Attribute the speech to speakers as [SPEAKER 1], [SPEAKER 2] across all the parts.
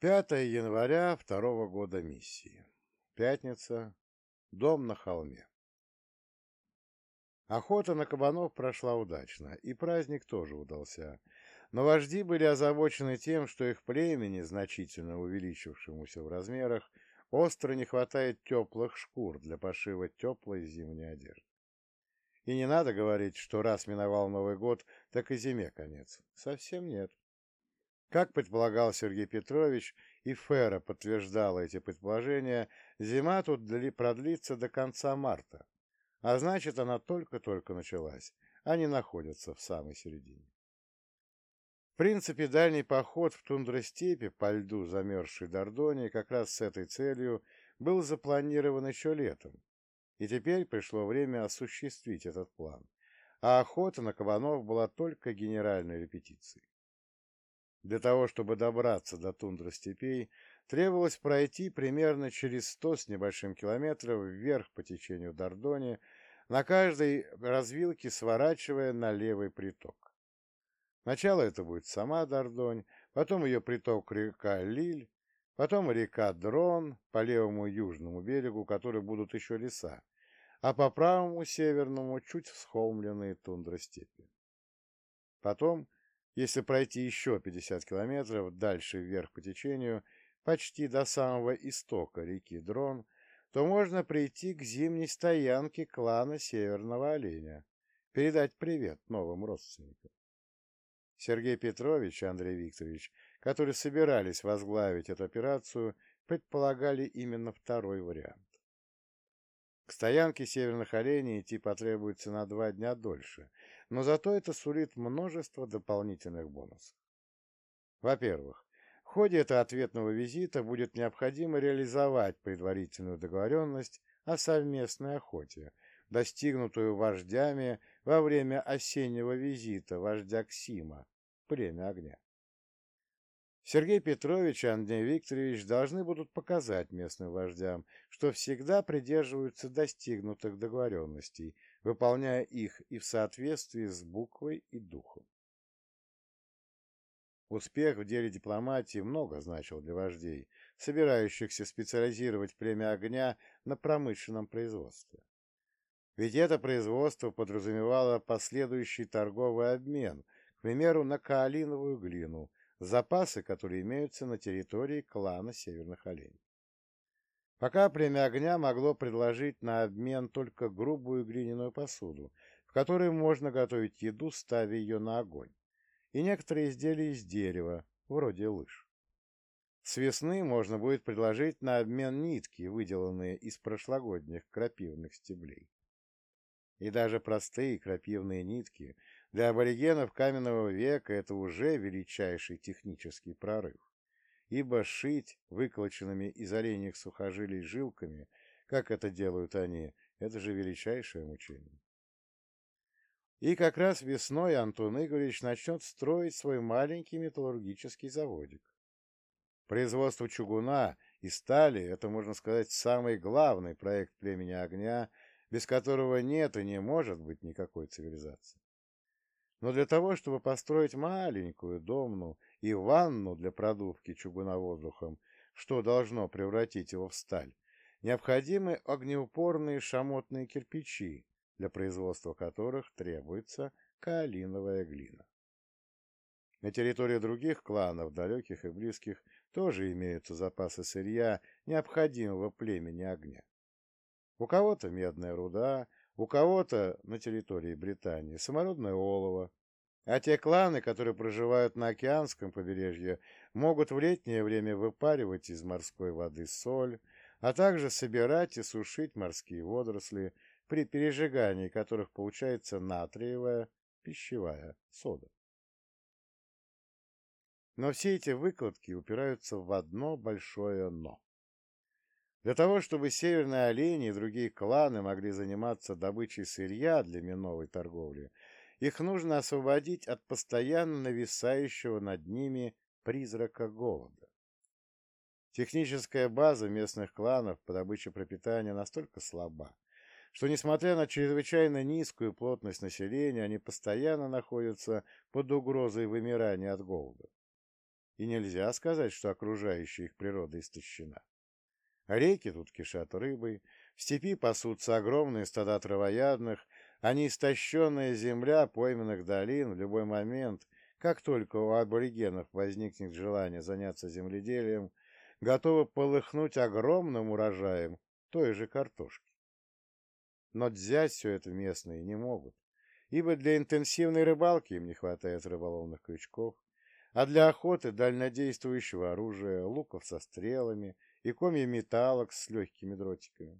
[SPEAKER 1] 5 января второго года миссии. Пятница. Дом на холме. Охота на кабанов прошла удачно, и праздник тоже удался. Но вожди были озабочены тем, что их племени, значительно увеличившемуся в размерах, остро не хватает теплых шкур для пошива теплой зимней одежды. И не надо говорить, что раз миновал Новый год, так и зиме конец. Совсем нет. Как предполагал Сергей Петрович, и Фера подтверждала эти предположения, зима тут продлится до конца марта, а значит, она только-только началась, не находится в самой середине. В принципе, дальний поход в тундростепи по льду замерзшей Дордоне как раз с этой целью был запланирован еще летом, и теперь пришло время осуществить этот план, а охота на кабанов была только генеральной репетицией. Для того, чтобы добраться до тундры степей, требовалось пройти примерно через сто с небольшим километров вверх по течению Дордони, на каждой развилке сворачивая на левый приток. Сначала это будет сама Дордонь, потом ее приток река Лиль, потом река Дрон по левому южному берегу, который будут еще леса, а по правому северному чуть всхолмленные тундростепи. Потом если пройти еще 50 километров дальше вверх по течению, почти до самого истока реки Дрон, то можно прийти к зимней стоянке клана Северного Оленя, передать привет новым родственникам. Сергей Петрович и Андрей Викторович, которые собирались возглавить эту операцию, предполагали именно второй вариант. К стоянке северных оленей идти потребуется на два дня дольше, но зато это сулит множество дополнительных бонусов. Во-первых, в ходе этого ответного визита будет необходимо реализовать предварительную договоренность о совместной охоте, достигнутую вождями во время осеннего визита вождя Ксима, племя огня. Сергей Петрович и Андрей Викторович должны будут показать местным вождям, что всегда придерживаются достигнутых договоренностей, выполняя их и в соответствии с буквой и духом. Успех в деле дипломатии много значил для вождей, собирающихся специализировать племя огня на промышленном производстве. Ведь это производство подразумевало последующий торговый обмен, к примеру, на каолиновую глину, запасы, которые имеются на территории клана Северных Оленей. Пока племя огня могло предложить на обмен только грубую глиняную посуду, в которой можно готовить еду, ставя ее на огонь, и некоторые изделия из дерева, вроде лыж. С весны можно будет предложить на обмен нитки, выделанные из прошлогодних крапивных стеблей. И даже простые крапивные нитки для аборигенов каменного века это уже величайший технический прорыв ибо шить выколоченными из оленьих сухожилий жилками, как это делают они, это же величайшее мучение. И как раз весной Антон Игоревич начнет строить свой маленький металлургический заводик. Производство чугуна и стали – это, можно сказать, самый главный проект племени огня, без которого нет и не может быть никакой цивилизации. Но для того, чтобы построить маленькую, домну и ванну для продувки чугуна воздухом, что должно превратить его в сталь, необходимы огнеупорные шамотные кирпичи, для производства которых требуется каолиновая глина. На территории других кланов, далеких и близких, тоже имеются запасы сырья, необходимого племени огня. У кого-то медная руда, у кого-то на территории Британии самородное олово, а те кланы, которые проживают на океанском побережье, могут в летнее время выпаривать из морской воды соль, а также собирать и сушить морские водоросли, при пережигании которых получается натриевая пищевая сода. Но все эти выкладки упираются в одно большое «но». Для того, чтобы северные олени и другие кланы могли заниматься добычей сырья для миновой торговли, их нужно освободить от постоянно нависающего над ними призрака голода. Техническая база местных кланов по добыче пропитания настолько слаба, что, несмотря на чрезвычайно низкую плотность населения, они постоянно находятся под угрозой вымирания от голода. и нельзя сказать, что окружающая их природа истощена. Реки тут кишат рыбой, в степи пасутся огромные стада травоядных, а неистощенная земля пойменных долин в любой момент, как только у аборигенов возникнет желание заняться земледелием, готова полыхнуть огромным урожаем той же картошки. Но взять все это местные не могут, ибо для интенсивной рыбалки им не хватает рыболовных крючков, а для охоты дальнодействующего оружия, луков со стрелами и комья металлок с легкими дротиками.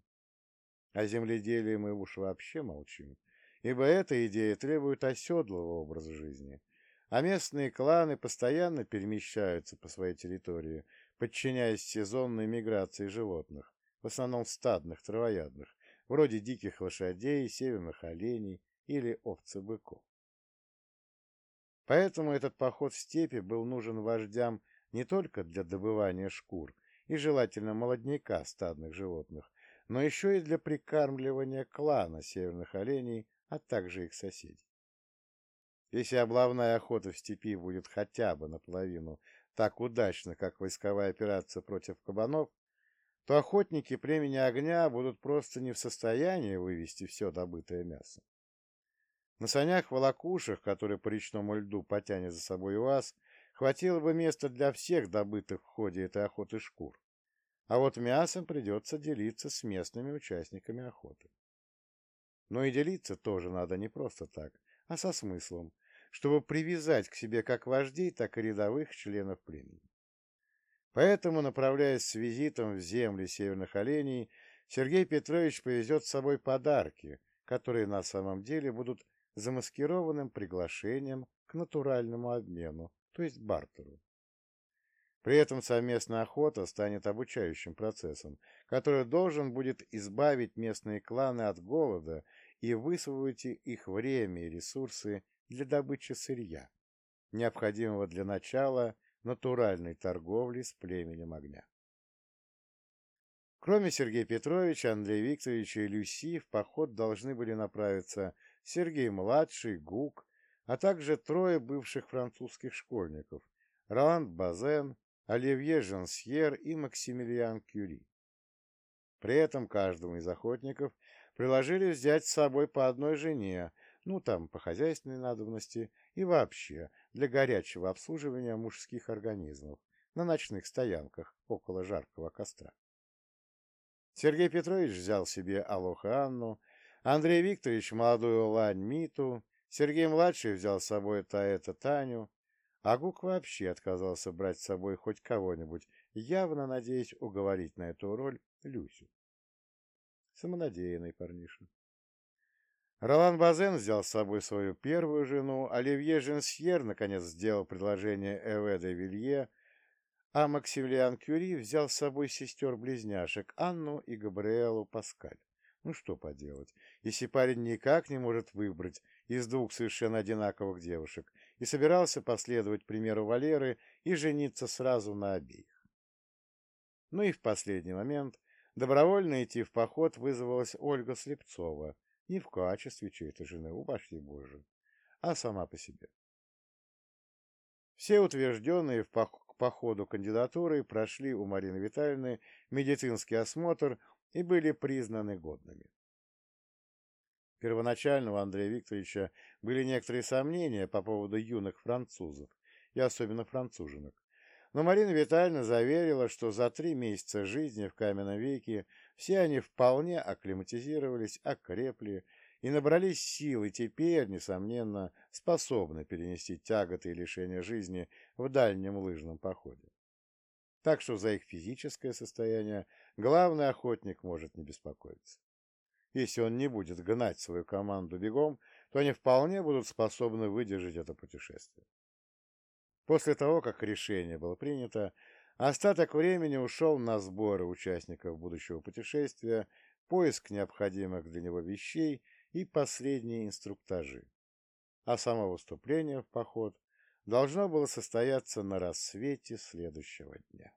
[SPEAKER 1] О земледелии мы уж вообще молчим, ибо эта идея требует оседлого образа жизни, а местные кланы постоянно перемещаются по своей территории, подчиняясь сезонной миграции животных, в основном стадных травоядных, вроде диких лошадей, северных оленей или овцы-быков. Поэтому этот поход в степи был нужен вождям не только для добывания шкур и желательно молодняка стадных животных, но еще и для прикармливания клана северных оленей, а также их соседей. Если облавная охота в степи будет хотя бы наполовину так удачно, как войсковая операция против кабанов, то охотники племени огня будут просто не в состоянии вывести все добытое мясо. На санях-волокушах, которые по речному льду потянет за собой УАЗ, хватило бы места для всех добытых в ходе этой охоты шкур. А вот мясом придется делиться с местными участниками охоты. Но и делиться тоже надо не просто так, а со смыслом, чтобы привязать к себе как вождей, так и рядовых членов племени. Поэтому, направляясь с визитом в земли северных оленей, Сергей Петрович повезет с собой подарки, которые на самом деле будут замаскированным приглашением к натуральному обмену, то есть бартеру. При этом совместная охота станет обучающим процессом, который должен будет избавить местные кланы от голода и высвободить их время и ресурсы для добычи сырья, необходимого для начала натуральной торговли с племенем огня. Кроме Сергея Петровича, Андрея Викторовича и Люси в поход должны были направиться Сергей-младший, Гук, а также трое бывших французских школьников – Роланд Базен, Оливье Жансьер и Максимилиан Кюри. При этом каждому из охотников приложили взять с собой по одной жене, ну там по хозяйственной надобности и вообще для горячего обслуживания мужских организмов на ночных стоянках около жаркого костра. Сергей Петрович взял себе Алоха Анну, Андрей Викторович молодую Лань Миту, Сергей-младший взял с собой Таэта Таню, а Гук вообще отказался брать с собой хоть кого-нибудь, явно надеясь уговорить на эту роль Люсю. Самонадеянный парниша. Ролан Базен взял с собой свою первую жену, Оливье Женсьер наконец сделал предложение Эве де Вилье, а Максимилиан Кюри взял с собой сестер-близняшек Анну и Габриэлу Паскаль. Ну что поделать, если парень никак не может выбрать из двух совершенно одинаковых девушек и собирался последовать примеру Валеры и жениться сразу на обеих. Ну и в последний момент добровольно идти в поход вызвалась Ольга Слепцова, не в качестве чьей-то жены, упаси Боже, а сама по себе. Все утвержденные в походу кандидатуры прошли у Марины Витальевны медицинский осмотр и были признаны годными. Первоначально у Андрея Викторовича были некоторые сомнения по поводу юных французов, и особенно француженок. Но Марина Витальевна заверила, что за три месяца жизни в каменном веке все они вполне акклиматизировались, окрепли и набрались сил, и теперь, несомненно, способны перенести тяготы и лишения жизни в дальнем лыжном походе. Так что за их физическое состояние главный охотник может не беспокоиться. Если он не будет гнать свою команду бегом, то они вполне будут способны выдержать это путешествие. После того, как решение было принято, остаток времени ушел на сборы участников будущего путешествия, поиск необходимых для него вещей и последние инструктажи. А само выступление в поход должно было состояться на рассвете следующего дня.